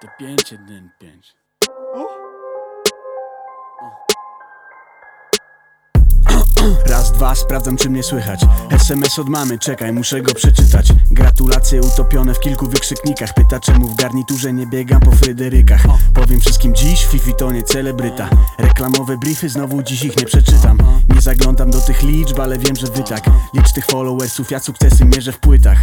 Te 5, 1, 5. Raz, dwa, sprawdzam czy mnie słychać. SMS od mamy, czekaj, muszę go przeczytać. Gratulacje utopione w kilku wykrzyknikach. Pyta czemu w garniturze nie biegam po Fryderykach Powiem wszystkim dziś, Fifi to nie celebryta. Reklamowe briefy, znowu dziś ich nie przeczytam. Nie zaglądam do tych liczb, ale wiem, że wy tak. Licz tych followersów, ja sukcesy mierzę w płytach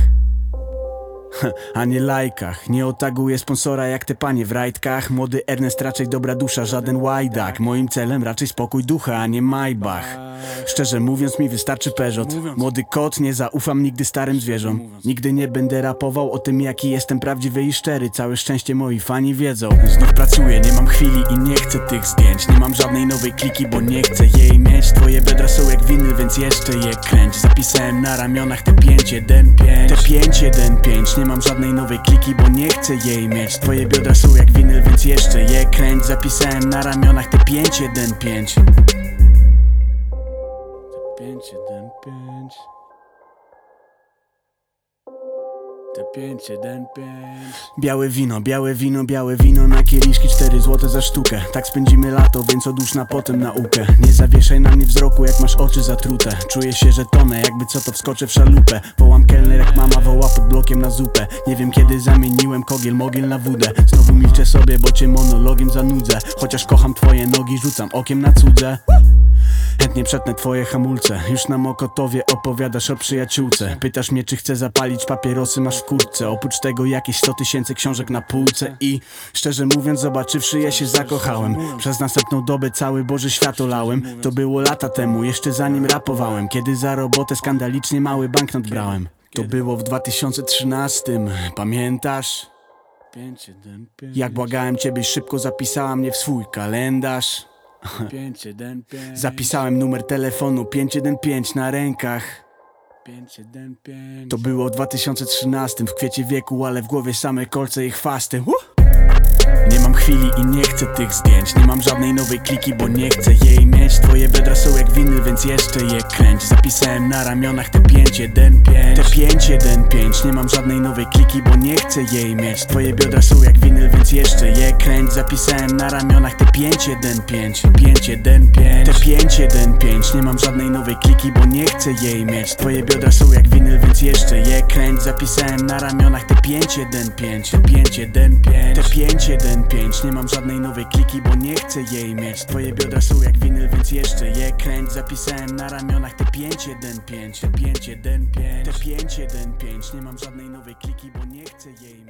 a nie lajkach. Nie otaguję sponsora jak te panie w rajtkach. Młody Ernest raczej dobra dusza, żaden łajdak. Moim celem raczej spokój ducha, a nie Maybach Szczerze mówiąc mi wystarczy Peugeot. Młody kot, nie zaufam nigdy starym zwierzom. Nigdy nie będę rapował o tym jaki jestem prawdziwy i szczery. Całe szczęście moi fani wiedzą. Znów pracuję, nie mam chwili i nie chcę tych zdjęć. Nie mam żadnej nowej kliki, bo nie chcę jej mieć. Twoje biodra są jak winy, więc jeszcze je kręć. Zapisałem na ramionach te 5, 1, 5 Te 5, 1, 5 Nie mam żadnej nowej kliki, bo nie chcę jej mieć. Twoje biodra są jak winyl, więc jeszcze je kręć. Zapisałem na ramionach te 5, 1, 5 Te 5, 1, 5. Te 5, 1, 5. Białe wino, białe wino, białe wino na kieliszki 4 złote za sztukę. Tak spędzimy lato, więc odłóż na potem naukę. Nie zawieszaj na mnie wzroku, jak masz oczy zatrute. Czuję się, że tonę, jakby co to wskoczę w szalupę. Wołam kelner, jak mama woła pod blokiem na zupę. Nie wiem kiedy zamieniłem kogiel, mogiel na wódę. Znowu milczę sobie, bo cię monologiem zanudzę. Chociaż kocham twoje nogi, rzucam okiem na cudze Chętnie przetnę twoje hamulce. Już na Mokotowie opowiadasz o przyjaciółce. Pytasz mnie czy chcę zapalić papierosy masz w kurtce. Oprócz tego jakieś 100 tysięcy książek na półce. I szczerze mówiąc zobaczywszy ja się zakochałem. Przez następną dobę cały Boży świat olałem. To było lata temu, jeszcze zanim rapowałem. Kiedy za robotę skandalicznie mały banknot brałem. To było w 2013, pamiętasz? 5, 1, 5. Jak błagałem cię byś szybko zapisała mnie w swój kalendarz 5, 1, 5. Zapisałem numer telefonu 515 na rękach 5, 1, 5. To było w 2013 w kwiecie wieku, ale w głowie same kolce i chwasty uh! Nie mam chwili i nie chcę tych zdjęć. Nie mam żadnej nowej kliki, bo nie chcę jej mieć. Twoje biodra są jak winyl, więc jeszcze je kręć. Zapisałem na ramionach te 5, 1, 5 Te 5, 1, 5 Nie mam żadnej nowej kliki, bo nie chcę jej mieć. Twoje biodra są jak winyl, więc jeszcze je kręć. Zapisałem na ramionach te 5, 1, 5 5, 1, 5 Te 5, 1, 5 Nie mam żadnej nowej kliki, bo nie chcę jej mieć. Twoje biodra są jak winyl, więc jeszcze je kręć. Zapisałem na ramionach te 5, 1, 5 5, 1, 5 Te 5, 1, 5 Nie mam żadnej nowej kliki, bo nie chcę jej mieć. Twoje biodra są jak winyl, więc jeszcze je kręć. Zapisałem na ramionach te 5, 1, 5 5, 1, 5 Te 5, 1, 5 Nie mam żadnej nowej kliki, bo nie chcę jej mieć